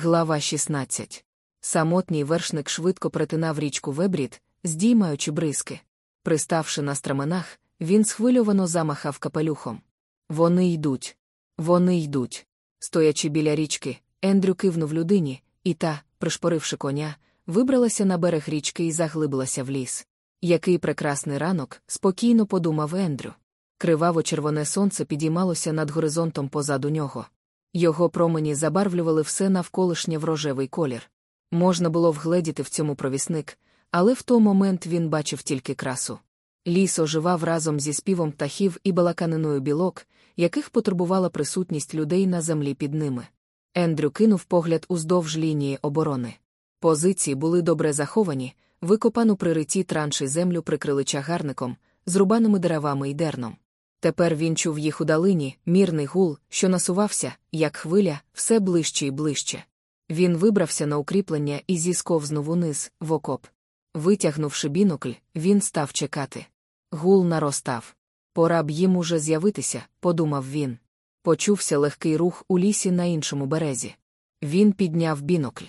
Глава 16. Самотній вершник швидко перетинав річку Вебрід, здіймаючи бризки. Приставши на стременах, він схвильовано замахав капелюхом. Вони йдуть. Вони йдуть. Стоячи біля річки, Ендрю кивнув людині, і та, пришпоривши коня, вибралася на берег річки і заглибилася в ліс. Який прекрасний ранок, спокійно подумав Ендрю. Криваво червоне сонце підіймалося над горизонтом позаду нього. Його промені забарвлювали все навколишнє в рожевий колір. Можна було вгледіти в цьому провісник, але в той момент він бачив тільки красу. Ліс оживав разом зі співом птахів і балаканиною білок, яких потурбувала присутність людей на землі під ними. Ендрю кинув погляд уздовж лінії оборони. Позиції були добре заховані, викопану при риті транші землю прикрили чагарником, зрубаними деревами і дерном. Тепер він чув їх у далині, мірний гул, що насувався, як хвиля, все ближче і ближче. Він вибрався на укріплення і зісковзнув униз, в окоп. Витягнувши бінокль, він став чекати. Гул наростав. Пора б їм уже з'явитися, подумав він. Почувся легкий рух у лісі на іншому березі. Він підняв бінокль.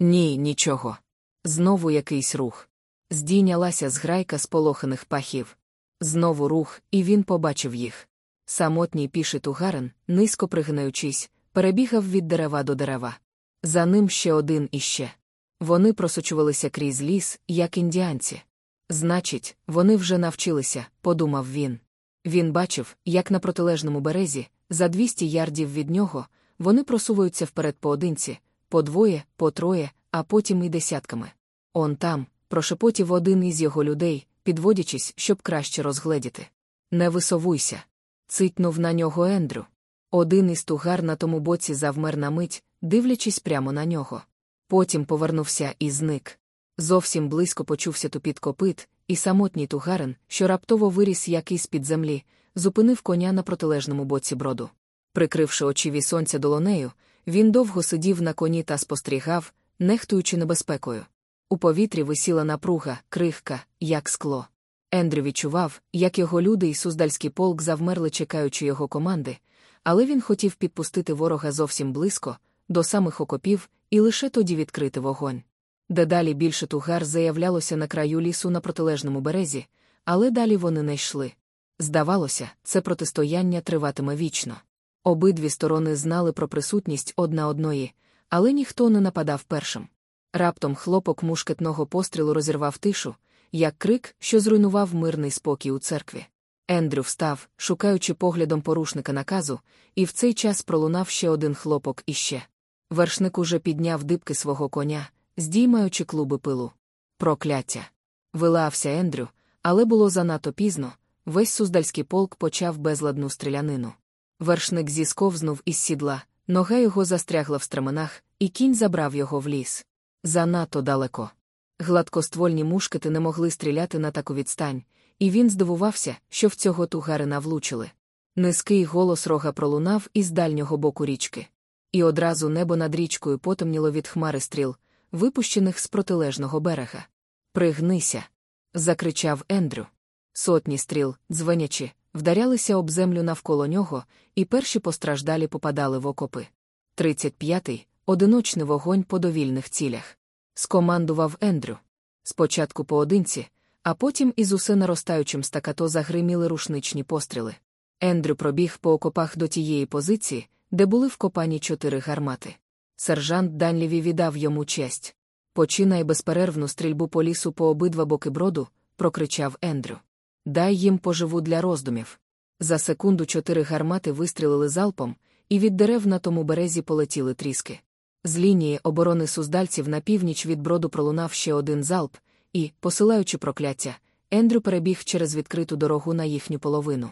Ні, нічого. Знову якийсь рух. Здійнялася зграйка сполоханих пахів. Знову рух, і він побачив їх. Самотній піший тугарин, низько пригинаючись, перебігав від дерева до дерева. За ним ще один іще. Вони просочувалися крізь ліс, як індіанці. Значить, вони вже навчилися, подумав він. Він бачив, як на протилежному березі, за 200 ярдів від нього, вони просуваються вперед поодинці, по двоє, по троє, а потім і десятками. Он там, прошепотів один із його людей, підводячись, щоб краще розгледіти. Не висовуйся. Цитнув на нього Ендрю. Один із тугар на тому боці завмер на мить, дивлячись прямо на нього. Потім повернувся і зник. Зовсім близько почувся тупіт копит, і самотній тугарин, що раптово виріс якийсь під землі, зупинив коня на протилежному боці броду. Прикривши очі сонця долонею, він довго сидів на коні та спостерігав, нехтуючи небезпекою. У повітрі висіла напруга, крихка, як скло. Ендрю відчував, як його люди і суздальський полк завмерли, чекаючи його команди, але він хотів підпустити ворога зовсім близько, до самих окопів, і лише тоді відкрити вогонь. Дедалі більше тугар заявлялося на краю лісу на протилежному березі, але далі вони не йшли. Здавалося, це протистояння триватиме вічно. Обидві сторони знали про присутність одна одної, але ніхто не нападав першим. Раптом хлопок мушкетного пострілу розірвав тишу, як крик, що зруйнував мирний спокій у церкві. Ендрю встав, шукаючи поглядом порушника наказу, і в цей час пролунав ще один хлопок іще. Вершник уже підняв дибки свого коня, здіймаючи клуби пилу. Прокляття. Вилався Ендрю, але було занадто пізно. Весь суздальський полк почав безладну стрілянину. Вершник зісковзнув із сідла, нога його застрягла в стременах, і кінь забрав його в ліс. Занадто далеко. Гладкоствольні мушкети не могли стріляти на таку відстань, і він здивувався, що в цього тугарина влучили. Низький голос рога пролунав із дальнього боку річки. І одразу небо над річкою потемніло від хмари стріл, випущених з протилежного берега. Пригнися. закричав Ендрю. Сотні стріл, дзвенячи, вдарялися об землю навколо нього, і перші постраждалі попадали в окопи. Тридцять п'ятий одиночний вогонь по довільних цілях. Скомандував Ендрю. Спочатку поодинці, а потім із усе наростаючим стакато загриміли рушничні постріли. Ендрю пробіг по окопах до тієї позиції, де були вкопані чотири гармати. Сержант Данліві віддав йому честь. Починай безперервну стрільбу по лісу по обидва боки броду, прокричав Ендрю. Дай їм поживу для роздумів. За секунду чотири гармати вистрілили залпом, і від дерев на тому березі полетіли тріски. З лінії оборони суздальців на північ від броду пролунав ще один залп, і, посилаючи прокляття, Ендрю перебіг через відкриту дорогу на їхню половину.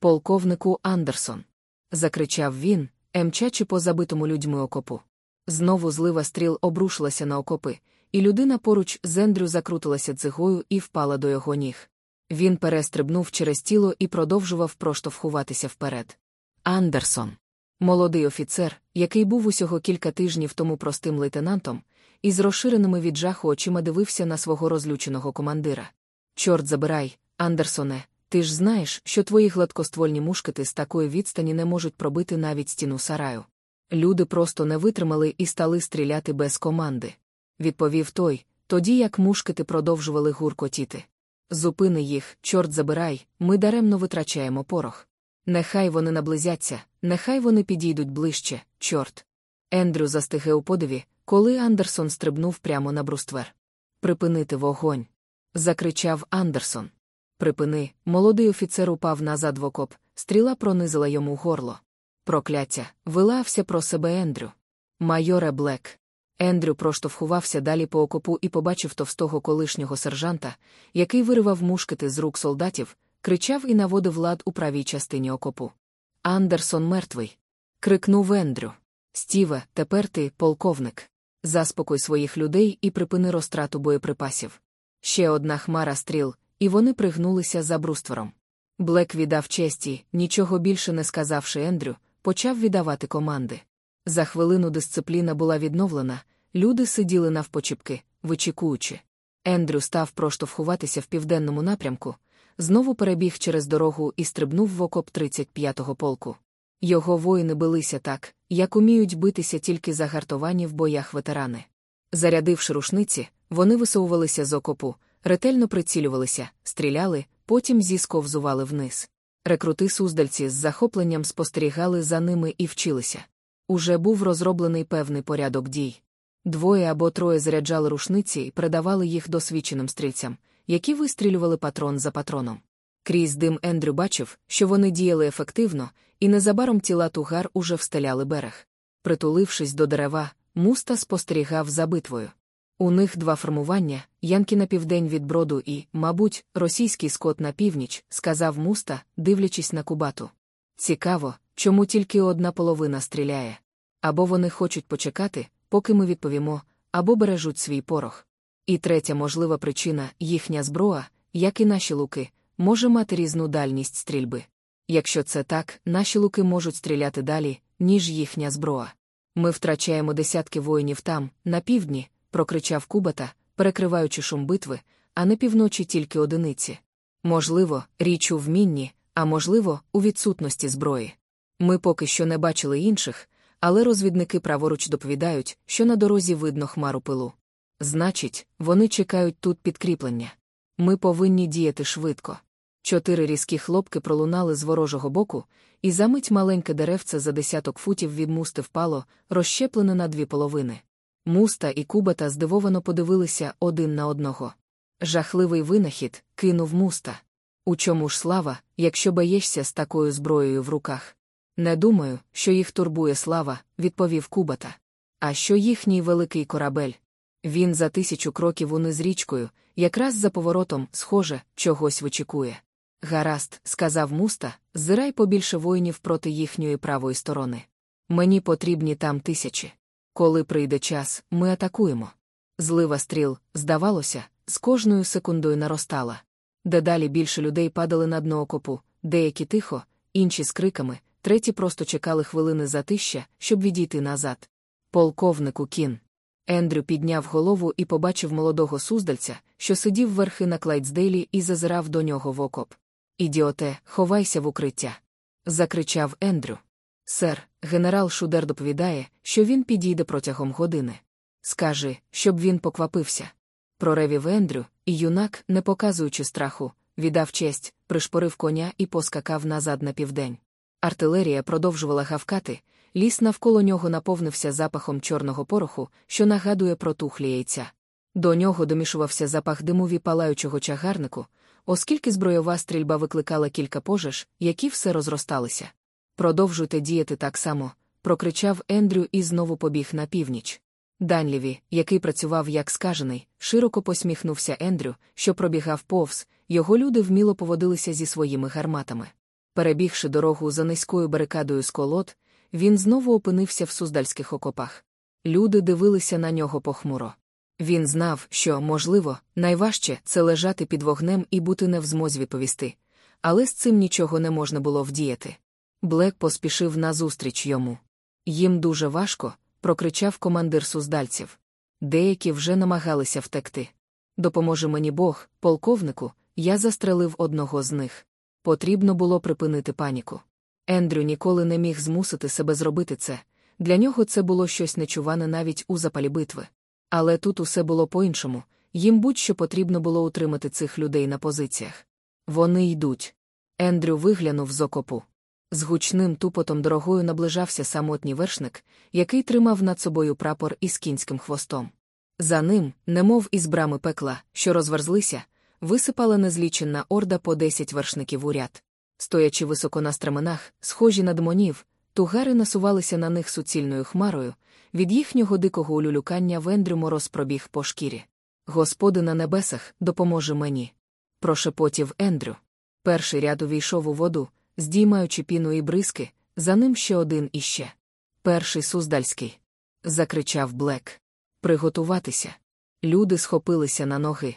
Полковнику Андерсон. закричав він, емчачи по забитому людьми окопу. Знову злива стріл обрушилася на окопи, і людина поруч з Ендрю закрутилася цигою і впала до його ніг. Він перестрибнув через тіло і продовжував проштовхуватися вперед. Андерсон. Молодий офіцер, який був усього кілька тижнів тому простим лейтенантом, із розширеними від жаху очима дивився на свого розлюченого командира. Чорт забирай, Андерсоне, ти ж знаєш, що твої гладкоствольні мушкети з такої відстані не можуть пробити навіть стіну сараю. Люди просто не витримали і стали стріляти без команди. Відповів той, тоді як мушкети продовжували гуркотіти. Зупини їх, чорт забирай, ми даремно витрачаємо порох. Нехай вони наблизяться, нехай вони підійдуть ближче, чорт. Ендрю застиге у подиві, коли Андерсон стрибнув прямо на бруствер. Припинити вогонь. закричав Андерсон. Припини, молодий офіцер упав назад в окоп, стріла пронизила йому горло. Прокляття, вилався про себе Ендрю. Майоре Блек. Ендрю проштовхувався далі по окопу і побачив товстого колишнього сержанта, який виривав мушкети з рук солдатів, кричав і наводив лад у правій частині окопу. Андерсон мертвий. крикнув Ендрю. Стіве, тепер ти, полковник. Заспокой своїх людей і припини розтрату боєприпасів. Ще одна хмара стріл, і вони пригнулися за бруствером. Блек віддав честі, нічого більше не сказавши Ендрю, почав віддавати команди. За хвилину дисципліна була відновлена, люди сиділи навпочіпки, вичікуючи. Ендрю став проштовхуватися в південному напрямку, знову перебіг через дорогу і стрибнув в окоп 35-го полку. Його воїни билися так, як уміють битися тільки загартовані в боях ветерани. Зарядивши рушниці, вони висовувалися з окопу, ретельно прицілювалися, стріляли, потім зісковзували вниз. Рекрути суздальці з захопленням спостерігали за ними і вчилися. Уже був розроблений певний порядок дій. Двоє або троє заряджали рушниці і передавали їх досвідченим стрільцям, які вистрілювали патрон за патроном. Крізь дим Ендрю бачив, що вони діяли ефективно, і незабаром тіла тугар уже встеляли берег. Притулившись до дерева, муста спостерігав за битвою. У них два формування янки на південь від броду і, мабуть, російський скот на північ, сказав муста, дивлячись на кубату. Цікаво, чому тільки одна половина стріляє. Або вони хочуть почекати, поки ми відповімо, або бережуть свій порох. І третя можлива причина їхня зброя, як і наші луки, може мати різну дальність стрільби. Якщо це так, наші луки можуть стріляти далі, ніж їхня зброя. Ми втрачаємо десятки воїнів там, на півдні, прокричав Кубата, перекриваючи шум битви, а не півночі тільки одиниці. Можливо, річ у вмінні, а можливо, у відсутності зброї. Ми поки що не бачили інших, але розвідники праворуч доповідають, що на дорозі видно хмару пилу. Значить, вони чекають тут підкріплення. Ми повинні діяти швидко. Чотири різкі хлопки пролунали з ворожого боку, і замить маленьке деревце за десяток футів від мусти впало, розщеплене на дві половини. Муста і Кубата здивовано подивилися один на одного. Жахливий винахід кинув муста. У чому ж слава, якщо боєшся з такою зброєю в руках? Не думаю, що їх турбує слава, відповів Кубата. А що їхній великий корабель? Він за тисячу кроків униз річкою, якраз за поворотом, схоже, чогось вичікує. Гаразд, сказав муста, зирай побільше воїнів проти їхньої правої сторони. Мені потрібні там тисячі. Коли прийде час, ми атакуємо. Злива стріл, здавалося, з кожною секундою наростала. Дедалі більше людей падали на дно окопу, деякі тихо, інші з криками, треті просто чекали хвилини затища, щоб відійти назад. Полковнику кін. Ендрю підняв голову і побачив молодого суздальця, що сидів верхи на Клайдсдейлі і зазирав до нього в окоп. Ідіоте, ховайся в укриття. закричав Ендрю. Сер, генерал Шудер доповідає, що він підійде протягом години. Скажи, щоб він поквапився. Проревів Ендрю, і юнак, не показуючи страху, віддав честь, пришпорив коня і поскакав назад на південь. Артилерія продовжувала гавкати, ліс навколо нього наповнився запахом чорного пороху, що нагадує про тухлі яйця. До нього домішувався запах димові палаючого чагарнику, оскільки збройова стрільба викликала кілька пожеж, які все розросталися. Продовжуйте діяти так само, прокричав Ендрю і знову побіг на північ. Данліві, який працював як скажений, широко посміхнувся Ендрю, що пробігав повз, його люди вміло поводилися зі своїми гарматами. Перебігши дорогу за низькою барикадою з колод, він знову опинився в суздальських окопах. Люди дивилися на нього похмуро. Він знав, що, можливо, найважче це лежати під вогнем і бути не в змозі відповісти, але з цим нічого не можна було вдіяти. Блек поспішив назустріч йому. Їм дуже важко, прокричав командир суздальців. Деякі вже намагалися втекти. Допоможе мені Бог, полковнику, я застрелив одного з них. Потрібно було припинити паніку. Ендрю ніколи не міг змусити себе зробити це, для нього це було щось нечуване навіть у запалі битви. Але тут усе було по-іншому, їм будь-що потрібно було утримати цих людей на позиціях. Вони йдуть. Ендрю виглянув з окопу. З гучним тупотом дорогою наближався самотній вершник, який тримав над собою прапор із кінським хвостом. За ним, немов із брами пекла, що розверзлися, висипала незліченна орда по десять вершників у ряд. Стоячи високо на стременах, схожі на демонів, тугари насувалися на них суцільною хмарою, від їхнього дикого улюлюкання Вендрю мороз пробіг по шкірі. Господи на небесах, допоможе мені. Прошепотів Ендрю. Перший ряд увійшов у воду, здіймаючи піну і бризки, за ним ще один іще. Перший суздальський. Закричав Блек. Приготуватися. Люди схопилися на ноги.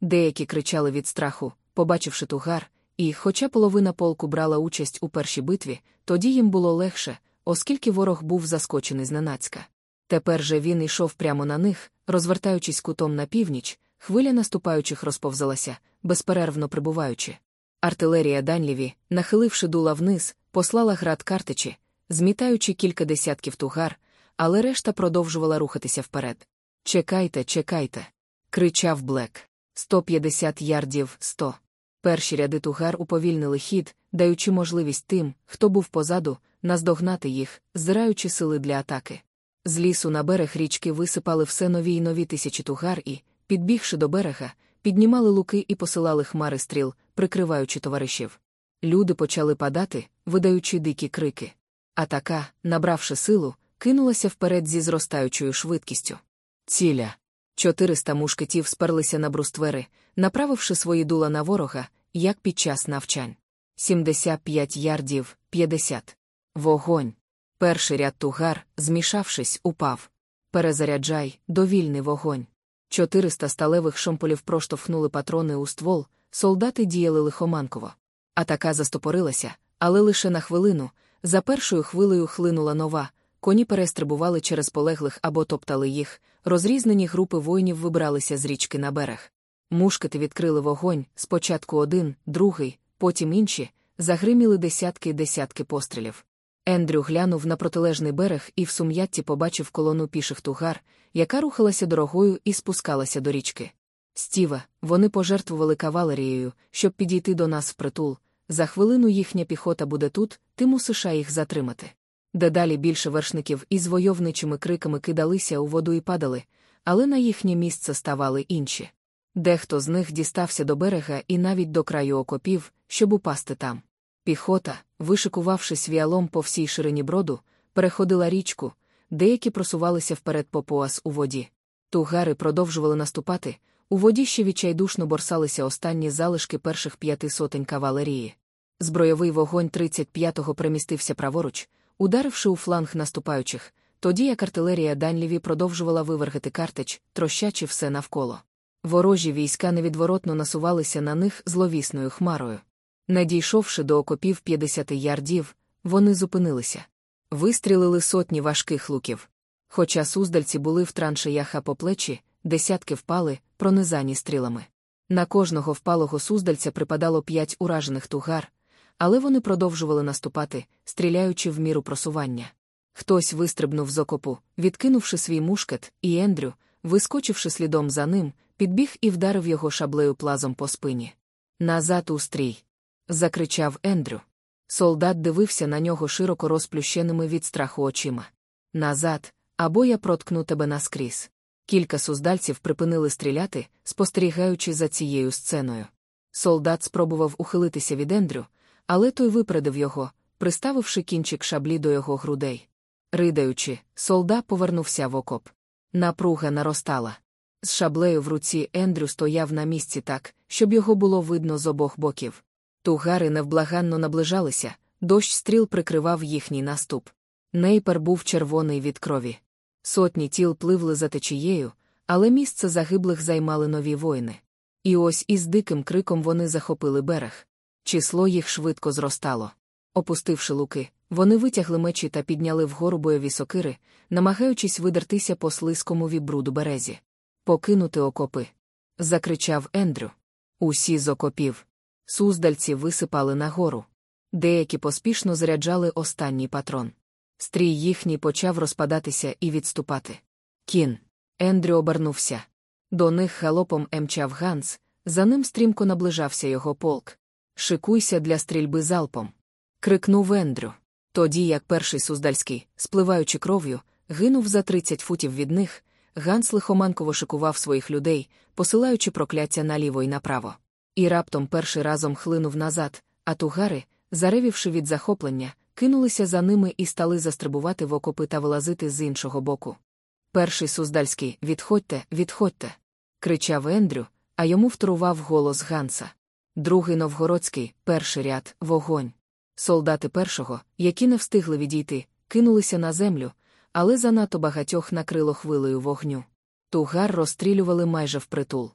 Деякі кричали від страху, побачивши тугар, і, хоча половина полку брала участь у першій битві, тоді їм було легше, оскільки ворог був заскочений зненацька. Тепер же він йшов прямо на них, розвертаючись кутом на північ, хвиля наступаючих розповзалася, безперервно прибуваючи. Артилерія Данліві, нахиливши дула вниз, послала град картичі, змітаючи кілька десятків тугар, але решта продовжувала рухатися вперед. Чекайте, чекайте. кричав Блек. 150 ярдів, 100. Перші ряди тугар уповільнили хід, даючи можливість тим, хто був позаду, наздогнати їх, зираючи сили для атаки. З лісу на берег річки висипали все нові й нові тисячі тугар і, підбігши до берега, піднімали луки і посилали хмари стріл, прикриваючи товаришів. Люди почали падати, видаючи дикі крики. Атака, набравши силу, кинулася вперед зі зростаючою швидкістю. Ціля. Чотириста мушкетів сперлися на бруствери, направивши свої дула на ворога, як під час навчань. 75 ярдів, 50. Вогонь. Перший ряд тугар, змішавшись, упав. Перезаряджай, довільний вогонь. Чотириста сталевих шомполів проштовхнули патрони у ствол, солдати діяли лихоманково. Атака застопорилася, але лише на хвилину. За першою хвилею хлинула нова, коні перестрибували через полеглих або топтали їх, розрізнені групи воїнів вибралися з річки на берег. Мушкети відкрили вогонь, спочатку один, другий, потім інші, загриміли десятки й десятки пострілів. Ендрю глянув на протилежний берег і в сум'ятті побачив колону піших тугар, яка рухалася дорогою і спускалася до річки. Стіве, вони пожертвували кавалерією, щоб підійти до нас впритул. За хвилину їхня піхота буде тут, ти мусиш їх затримати. Дедалі більше вершників із войовничими криками кидалися у воду і падали, але на їхнє місце ставали інші. Дехто з них дістався до берега і навіть до краю окопів, щоб упасти там. Піхота, вишикувавшись віалом по всій ширині броду, переходила річку, деякі просувалися вперед по пояс у воді. Тугари продовжували наступати, у воді ще відчайдушно борсалися останні залишки перших п'яти сотень кавалерії. Збройовий вогонь 35-го примістився праворуч, ударивши у фланг наступаючих, тоді як артилерія Данліві продовжувала вивергати картич, трощачи все навколо. Ворожі війська невідворотно насувалися на них зловісною хмарою. Надійшовши до окопів 50 ярдів, вони зупинилися. Вистрілили сотні важких луків. Хоча суздальці були в траншеяха по плечі, десятки впали, пронизані стрілами. На кожного впалого суздальця припадало п'ять уражених тугар, але вони продовжували наступати, стріляючи в міру просування. Хтось вистрибнув з окопу, відкинувши свій мушкет, і Ендрю, вискочивши слідом за ним, підбіг і вдарив його шаблею плазом по спині. Назад у стрій. закричав Ендрю. Солдат дивився на нього широко розплющеними від страху очима. Назад, або я проткну тебе наскрізь. Кілька суздальців припинили стріляти, спостерігаючи за цією сценою. Солдат спробував ухилитися від Ендрю, але той випередив його, приставивши кінчик шаблі до його грудей. Ридаючи, солдат повернувся в окоп. Напруга наростала. З шаблею в руці Ендрю стояв на місці так, щоб його було видно з обох боків. Тугари невблаганно наближалися, дощ стріл прикривав їхній наступ. Нейпер був червоний від крові. Сотні тіл пливли за течією, але місце загиблих займали нові воїни. І ось із диким криком вони захопили берег. Число їх швидко зростало. Опустивши луки, вони витягли мечі та підняли вгору бойові сокири, намагаючись видертися по слизькому вібруду березі. Покинути окопи. закричав Ендрю. Усі з окопів. Суздальці висипали нагору. Деякі поспішно заряджали останній патрон. Стрій їхній почав розпадатися і відступати. Кін. Ендрю обернувся. До них галопом емчав Ганс, за ним стрімко наближався його полк. Шикуйся для стрільби залпом. крикнув Ендрю. Тоді, як перший суздальський, спливаючи кров'ю, гинув за 30 футів від них, Ганс лихоманково шикував своїх людей, посилаючи прокляття наліво й направо. І раптом перший разом хлинув назад, а тугари, заревівши від захоплення, кинулися за ними і стали застрибувати в окопи та вилазити з іншого боку. Перший суздальський відходьте, відходьте. кричав Ендрю, а йому вторував голос Ганса. Другий новгородський, перший ряд, вогонь. Солдати першого, які не встигли відійти, кинулися на землю, але занадто багатьох накрило хвилею вогню. Тугар розстрілювали майже впритул.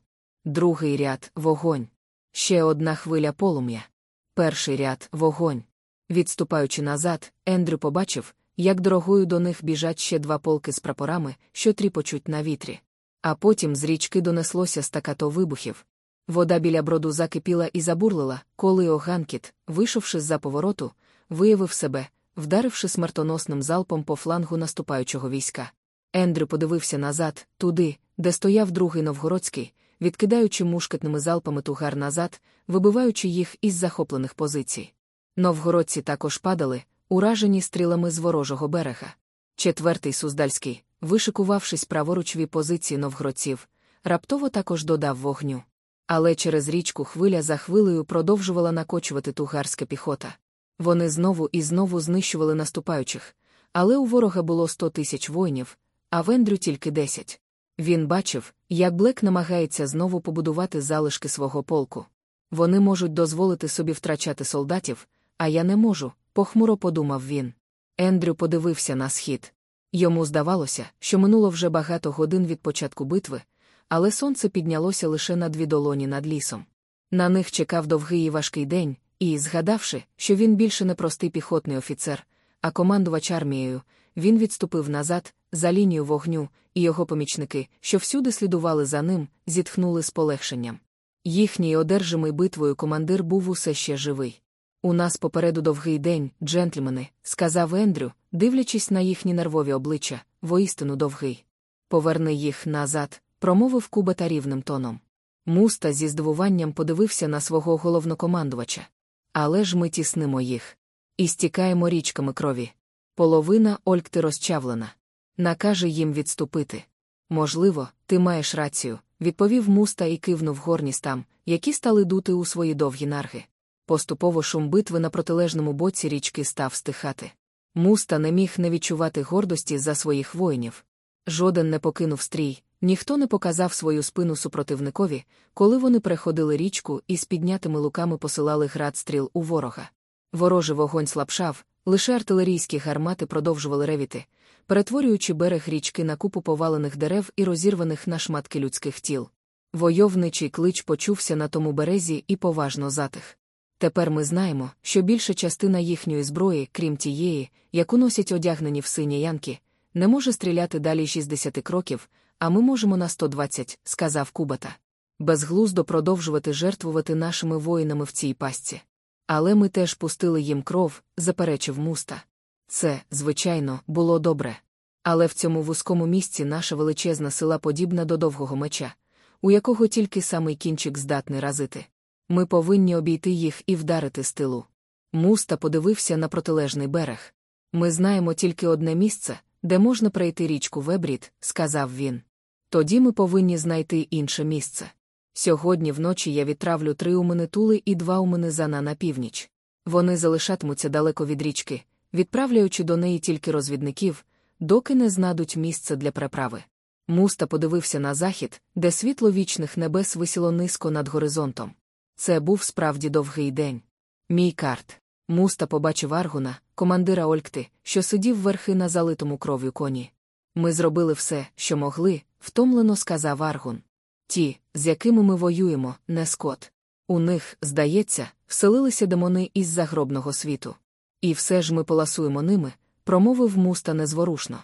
Другий ряд вогонь. Ще одна хвиля полум'я. Перший ряд вогонь. Відступаючи назад, Ендрю побачив, як дорогою до них біжать ще два полки з прапорами, що тріпочуть на вітрі. А потім з річки донеслося стакато вибухів. Вода біля броду закипіла і забурлила, коли Оганкіт, вийшовши з-за повороту, виявив себе, вдаривши смертоносним залпом по флангу наступаючого війська. Ендрю подивився назад, туди, де стояв другий новгородський, відкидаючи мушкетними залпами тугар назад, вибиваючи їх із захоплених позицій. Новгородці також падали, уражені стрілами з ворожого берега. Четвертий суздальський, вишикувавшись праворучві позиції новгородців, раптово також додав вогню. Але через річку хвиля за хвилею продовжувала накочувати тугарська піхота. Вони знову і знову знищували наступаючих, але у ворога було сто тисяч воїнів, а в Ендрю тільки десять. Він бачив, як Блек намагається знову побудувати залишки свого полку. Вони можуть дозволити собі втрачати солдатів, а я не можу, похмуро подумав він. Ендрю подивився на схід. Йому здавалося, що минуло вже багато годин від початку битви, але сонце піднялося лише на дві долоні над лісом. На них чекав довгий і важкий день, і, згадавши, що він більше не простий піхотний офіцер, а командувач армією, він відступив назад, за лінію вогню, і його помічники, що всюди слідували за ним, зітхнули з полегшенням. Їхній одержимий битвою командир був усе ще живий. У нас попереду довгий день, джентльмени, сказав Ендрю, дивлячись на їхні нервові обличчя, воістину довгий. Поверни їх назад, промовив Кубата рівним тоном. Муста зі здивуванням подивився на свого головнокомандувача. Але ж ми тіснимо їх. І стікаємо річками крові. Половина Олькти розчавлена. Накаже їм відступити. Можливо, ти маєш рацію, відповів муста і кивнув горністам, які стали дути у свої довгі нарги. Поступово шум битви на протилежному боці річки став стихати. Муста не міг не відчувати гордості за своїх воїнів. Жоден не покинув стрій, ніхто не показав свою спину супротивникові, коли вони переходили річку і з піднятими луками посилали град стріл у ворога. Ворожий вогонь слабшав, лише артилерійські гармати продовжували ревіти, перетворюючи берег річки на купу повалених дерев і розірваних на шматки людських тіл. Войовничий клич почувся на тому березі і поважно затих. Тепер ми знаємо, що більша частина їхньої зброї, крім тієї, яку носять одягнені в сині янки, не може стріляти далі 60 кроків, а ми можемо на 120, сказав Кубата. Безглуздо продовжувати жертвувати нашими воїнами в цій пастці. Але ми теж пустили їм кров, заперечив муста. Це, звичайно, було добре. Але в цьому вузькому місці наша величезна сила подібна до довгого меча, у якого тільки самий кінчик здатний разити. Ми повинні обійти їх і вдарити з тилу. Муста подивився на протилежний берег. Ми знаємо тільки одне місце, де можна пройти річку Вебрід, сказав він. Тоді ми повинні знайти інше місце. Сьогодні вночі я відтравлю три умини тули і два умини зана на північ. Вони залишатимуться далеко від річки, відправляючи до неї тільки розвідників, доки не знадуть місце для переправи. Муста подивився на захід, де світло вічних небес висіло низько над горизонтом. Це був справді довгий день. Мій карт. Муста побачив Аргуна, командира Олькти, що сидів верхи на залитому кров'ю коні. Ми зробили все, що могли, втомлено сказав Аргун. Ті, з якими ми воюємо, не скот. У них, здається, вселилися демони із загробного світу. І все ж ми поласуємо ними, промовив муста незворушно.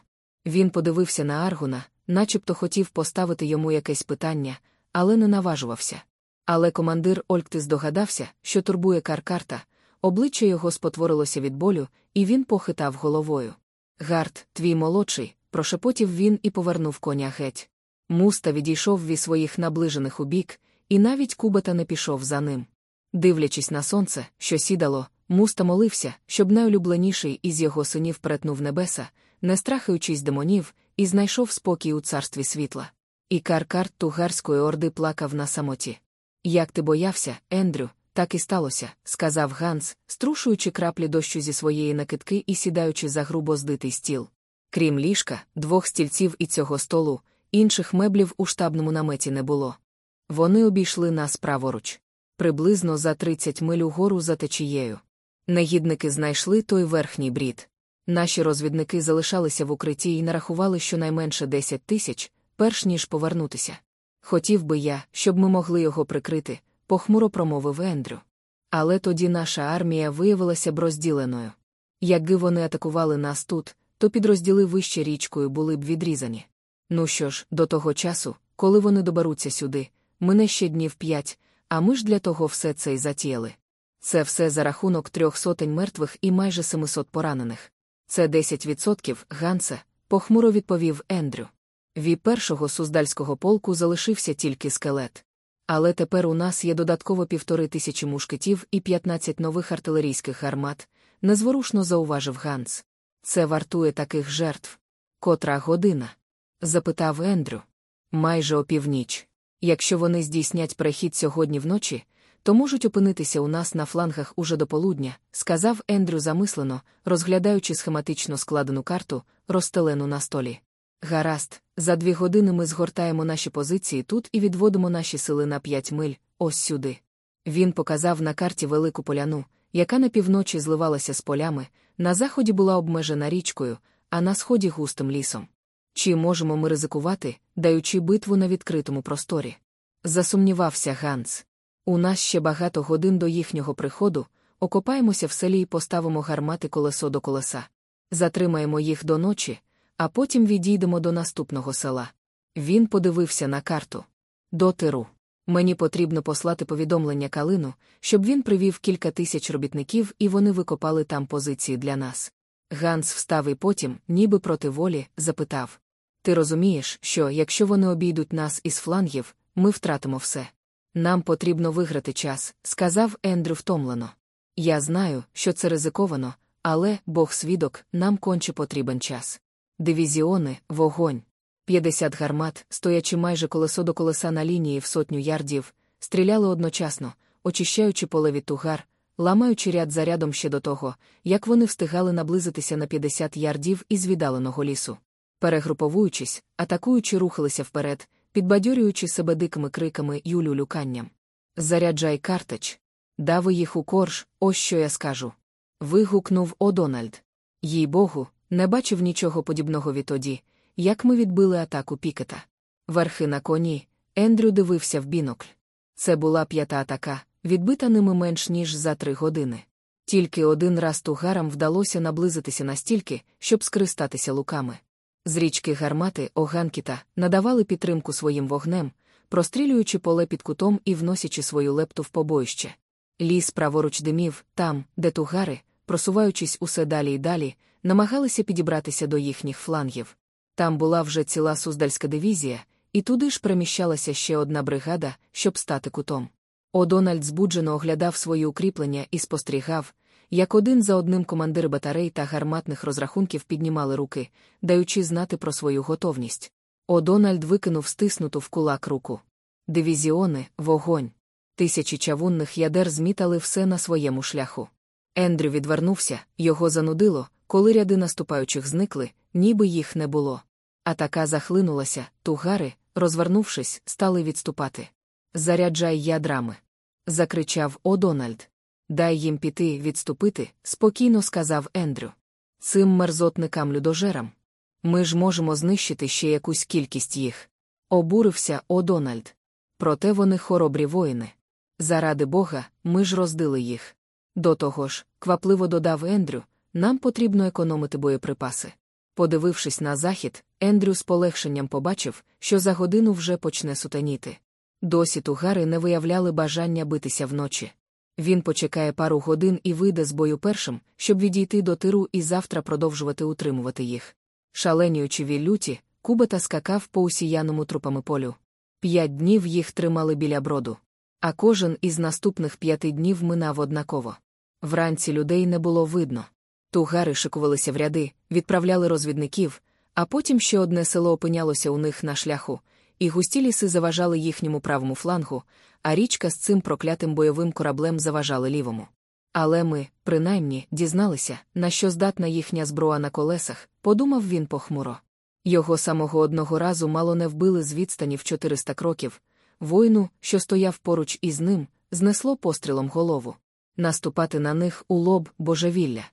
Він подивився на Аргуна, начебто хотів поставити йому якесь питання, але не наважувався. Але командир Олькти здогадався, що турбує Каркарта, обличчя його спотворилося від болю, і він похитав головою. Гард, твій молодший, прошепотів він і повернув коня геть. Муста відійшов від своїх наближених у бік, і навіть кубата не пішов за ним. Дивлячись на сонце, що сідало, муста молився, щоб найулюбленіший із його синів перетнув небеса, не страхаючись демонів, і знайшов спокій у царстві світла. І каркар тугарської орди плакав на самоті. Як ти боявся, Ендрю, так і сталося, сказав Ганс, струшуючи краплі дощу зі своєї накидки і сідаючи за грубо здитий стіл. Крім ліжка, двох стільців і цього столу, інших меблів у штабному наметі не було. Вони обійшли нас праворуч. Приблизно за 30 миль угору за течією. Негідники знайшли той верхній брід. Наші розвідники залишалися в укритті і нарахували щонайменше 10 тисяч, перш ніж повернутися. Хотів би я, щоб ми могли його прикрити, похмуро промовив Ендрю. Але тоді наша армія виявилася б розділеною. Якби вони атакували нас тут, то підрозділи вище річкою були б відрізані. Ну що ж, до того часу, коли вони доберуться сюди, мине ще днів п'ять, а ми ж для того все це й затіяли. Це все за рахунок трьох сотень мертвих і майже семисот поранених. Це 10% Гансе, похмуро відповів Ендрю. Ві першого суздальського полку залишився тільки скелет. Але тепер у нас є додатково півтори тисячі мушкетів і 15 нових артилерійських гармат, незворушно зауважив Ганс. Це вартує таких жертв. Котра година? запитав Ендрю. Майже опівніч. Якщо вони здійснять перехід сьогодні вночі, то можуть опинитися у нас на флангах уже до полудня, сказав Ендрю замислено, розглядаючи схематично складену карту, розстелену на столі. Гаразд, за дві години ми згортаємо наші позиції тут і відводимо наші сили на п'ять миль, ось сюди. Він показав на карті велику поляну, яка на півночі зливалася з полями, на заході була обмежена річкою, а на сході густим лісом. Чи можемо ми ризикувати, даючи битву на відкритому просторі? Засумнівався Ганс. У нас ще багато годин до їхнього приходу, окопаємося в селі і поставимо гармати колесо до колеса. Затримаємо їх до ночі, а потім відійдемо до наступного села. Він подивився на карту. До тиру. Мені потрібно послати повідомлення Калину, щоб він привів кілька тисяч робітників і вони викопали там позиції для нас. Ганс встав і потім, ніби проти волі, запитав: Ти розумієш, що, якщо вони обійдуть нас із флангів, ми втратимо все. Нам потрібно виграти час, сказав Ендрю втомлено. Я знаю, що це ризиковано, але, Бог свідок, нам конче потрібен час. Дивізіони, вогонь. 50 гармат, стоячи майже колесо до колеса на лінії в сотню ярдів, стріляли одночасно, очищаючи поле від тугар, ламаючи ряд за рядом ще до того, як вони встигали наблизитися на 50 ярдів із віддаленого лісу. Перегруповуючись, атакуючи, рухалися вперед, підбадьорюючи себе дикими криками й улюлюканням. Заряджай картеч. Дави їх у корж, ось що я скажу. Вигукнув Одональд. Їй богу, не бачив нічого подібного відтоді, як ми відбили атаку Пікета. Верхи на коні, Ендрю дивився в бінокль. Це була п'ята атака, відбита ними менш ніж за три години. Тільки один раз тугарам вдалося наблизитися настільки, щоб скористатися луками. З річки гармати Оганкіта надавали підтримку своїм вогнем, прострілюючи поле під кутом і вносячи свою лепту в побоїще. Ліс праворуч димів, там, де тугари, просуваючись усе далі й далі, намагалися підібратися до їхніх флангів. Там була вже ціла суздальська дивізія, і туди ж приміщалася ще одна бригада, щоб стати кутом. Одональд збуджено оглядав свої укріплення і спостерігав, як один за одним командир батарей та гарматних розрахунків піднімали руки, даючи знати про свою готовність. Одональд викинув стиснуту в кулак руку. Дивізіони, вогонь. Тисячі чавунних ядер змітали все на своєму шляху. Ендрю відвернувся, його занудило, коли ряди наступаючих зникли, ніби їх не було. Атака захлинулася, тугари, розвернувшись, стали відступати. Заряджай ядрами. закричав Одональд. Дай їм піти відступити, спокійно сказав Ендрю. Цим мерзотникам людожерам. Ми ж можемо знищити ще якусь кількість їх. Обурився Одональд. Проте вони хоробрі воїни. Заради Бога, ми ж роздили їх. До того ж, квапливо додав Ендрю, нам потрібно економити боєприпаси. Подивившись на захід, Ендрю з полегшенням побачив, що за годину вже почне сутеніти. Досі тугари не виявляли бажання битися вночі. Він почекає пару годин і вийде з бою першим, щоб відійти до тиру і завтра продовжувати утримувати їх. Шаленіючи від люті, Кубата скакав по усіяному трупами полю. П'ять днів їх тримали біля броду. А кожен із наступних п'яти днів минав однаково. Вранці людей не було видно. Тугари шикувалися в ряди, відправляли розвідників, а потім ще одне село опинялося у них на шляху, і густі ліси заважали їхньому правому флангу, а річка з цим проклятим бойовим кораблем заважали лівому. Але ми, принаймні, дізналися, на що здатна їхня зброя на колесах, подумав він похмуро. Його самого одного разу мало не вбили з відстані в 400 кроків. Воїну, що стояв поруч із ним, знесло пострілом голову. Наступати на них у лоб божевілля.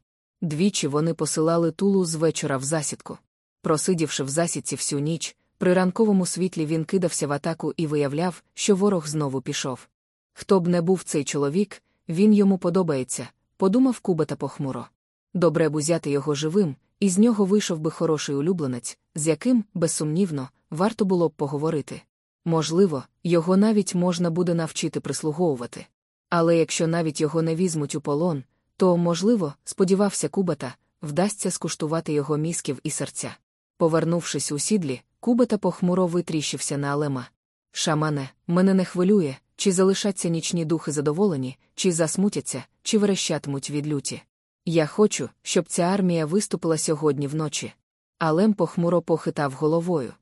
Двічі вони посилали тулу з вечора в засідку. Просидівши в засідці всю ніч, при ранковому світлі він кидався в атаку і виявляв, що ворог знову пішов. Хто б не був цей чоловік, він йому подобається, подумав Кубата похмуро. Добре б узяти його живим, і з нього вийшов би хороший улюбленець, з яким, безсумнівно, варто було б поговорити. Можливо, його навіть можна буде навчити прислуговувати. Але якщо навіть його не візьмуть у полон, то, можливо, сподівався Кубата, вдасться скуштувати його мізків і серця. Повернувшись у сідлі, Кубата похмуро витріщився на Алема. Шамане, мене не хвилює, чи залишаться нічні духи задоволені, чи засмутяться, чи верещатимуть від люті. Я хочу, щоб ця армія виступила сьогодні вночі. Алем похмуро похитав головою.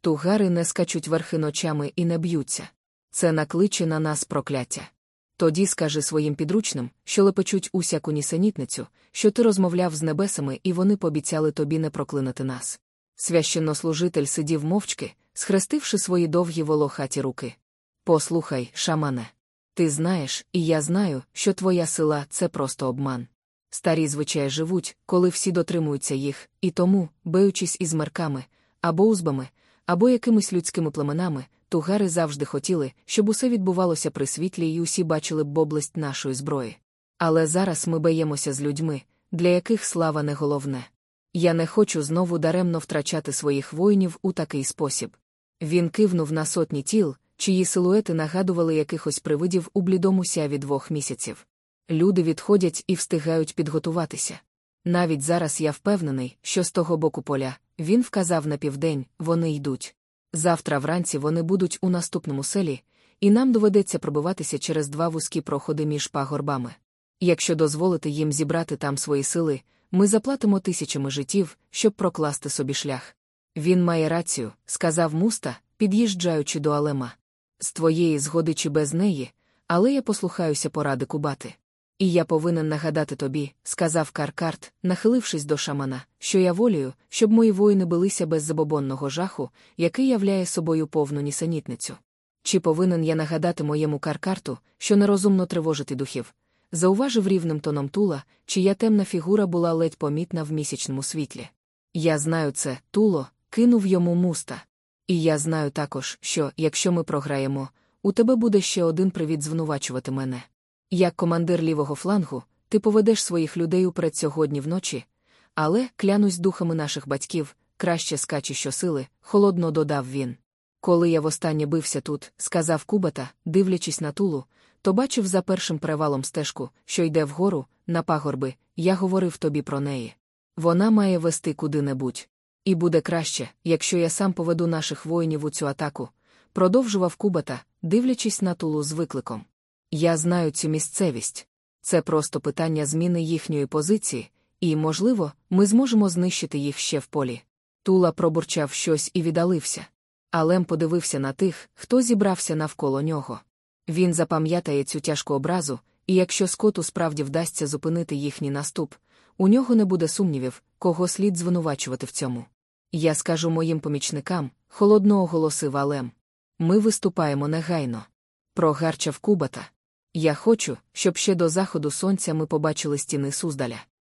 Тугари не скачуть верхи ночами і не б'ються. Це накличе на нас прокляття. Тоді скажи своїм підручним, що лепечуть усяку нісенітницю, що ти розмовляв з небесами, і вони пообіцяли тобі не проклинати нас. Священнослужитель сидів мовчки, схрестивши свої довгі волохаті руки. Послухай, шамане. Ти знаєш, і я знаю, що твоя сила це просто обман. Старі звичаї живуть, коли всі дотримуються їх, і тому, беючись із мерками, або узбами, або якимись людськими племенами, тугари завжди хотіли, щоб усе відбувалося при світлі і усі бачили б область нашої зброї. Але зараз ми баємося з людьми, для яких слава не головне. Я не хочу знову даремно втрачати своїх воїнів у такий спосіб. Він кивнув на сотні тіл, чиї силуети нагадували якихось привидів у блідому сяві двох місяців. Люди відходять і встигають підготуватися. Навіть зараз я впевнений, що з того боку поля, він вказав на південь, вони йдуть. Завтра вранці вони будуть у наступному селі, і нам доведеться пробиватися через два вузькі проходи між пагорбами. Якщо дозволити їм зібрати там свої сили, ми заплатимо тисячами життів, щоб прокласти собі шлях. Він має рацію, сказав муста, під'їжджаючи до Алема. З твоєї згоди чи без неї, але я послухаюся поради кубати. І я повинен нагадати тобі, сказав Каркарт, нахилившись до шамана, що я волію, щоб мої воїни билися без забобонного жаху, який являє собою повну нісенітницю. Чи повинен я нагадати моєму каркарту, що нерозумно тривожити духів? Зауважив рівним тоном тула, чия темна фігура була ледь помітна в місячному світлі. Я знаю це, туло, кинув йому муста. І я знаю також, що, якщо ми програємо, у тебе буде ще один привід звинувачувати мене. Як командир лівого флангу, ти поведеш своїх людей уперед сьогодні вночі, але, клянусь духами наших батьків, краще скачі щосили, холодно додав він. Коли я востаннє бився тут, сказав Кубата, дивлячись на тулу, то бачив за першим перевалом стежку, що йде вгору, на пагорби, я говорив тобі про неї. Вона має вести куди-небудь. І буде краще, якщо я сам поведу наших воїнів у цю атаку, продовжував Кубата, дивлячись на тулу з викликом. Я знаю цю місцевість. Це просто питання зміни їхньої позиції, і, можливо, ми зможемо знищити їх ще в полі. Тула пробурчав щось і віддалився. Алем подивився на тих, хто зібрався навколо нього. Він запам'ятає цю тяжку образу, і якщо скоту справді вдасться зупинити їхній наступ, у нього не буде сумнівів, кого слід звинувачувати в цьому. Я скажу моїм помічникам, холодно оголосив Алем. Ми виступаємо негайно. Прогарчав Кубата. Я хочу, щоб ще до заходу сонця ми побачили стіни Суздаля.